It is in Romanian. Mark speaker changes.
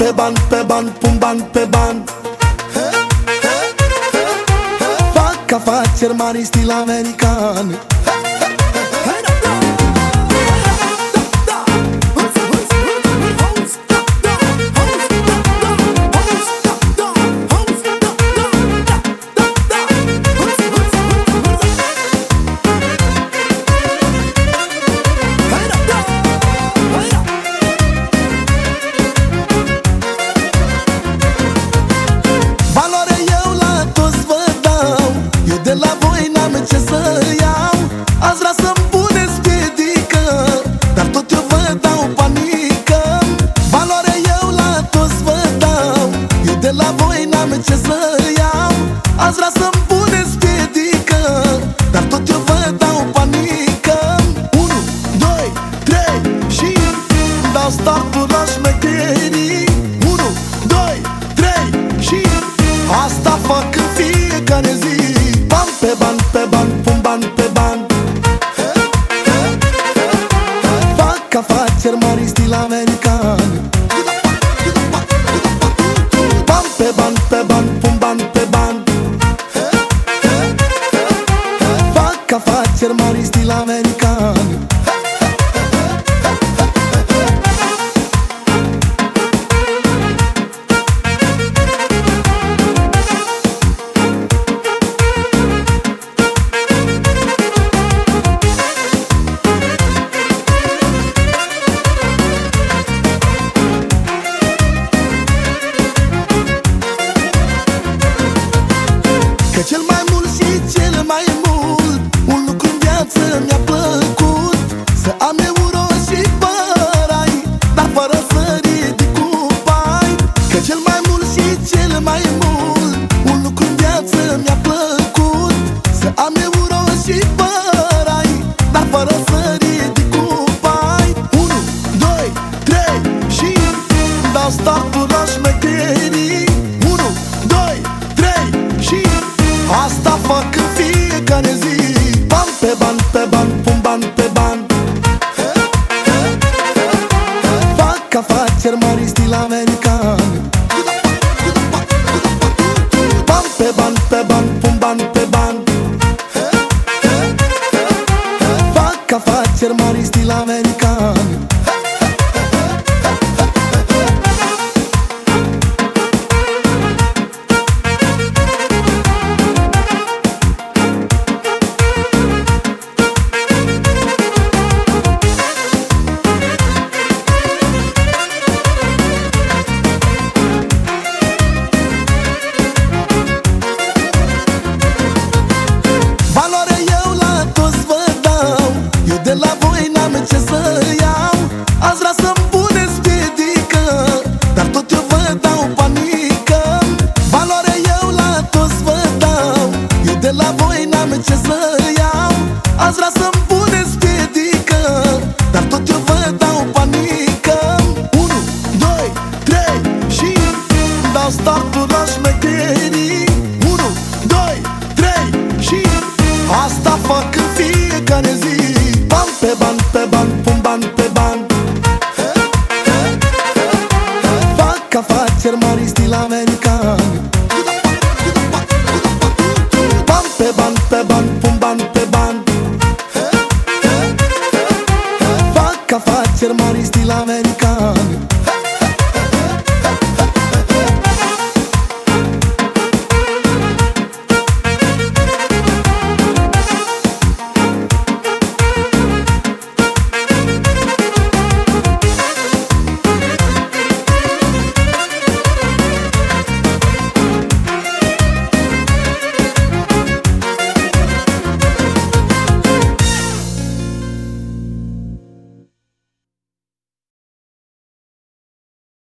Speaker 1: pe ban, pe ban, pun ban pe ban. Fac afaceri mari stil american n-am ce să iau Ați vrea să-mi puneți piedică Dar tot eu vă dau panică. 1, 2, 3 și Dau startul la șmecherii Fac afaceri mari pe ban, pe ban, pun ban pe ban Fac afaceri mari stil american. Ban pe ban, pe ban, pun ban pe ban Fac afaceri mari stil american ce să iau? Ați vrea să-mi puneți piedică Dar tot eu vă dau panică. 1, 2, 3 și Dau startul la șmecherii. 1, 2, 3 și Asta fac în fiecare zi. Ban pe ban, pe ban,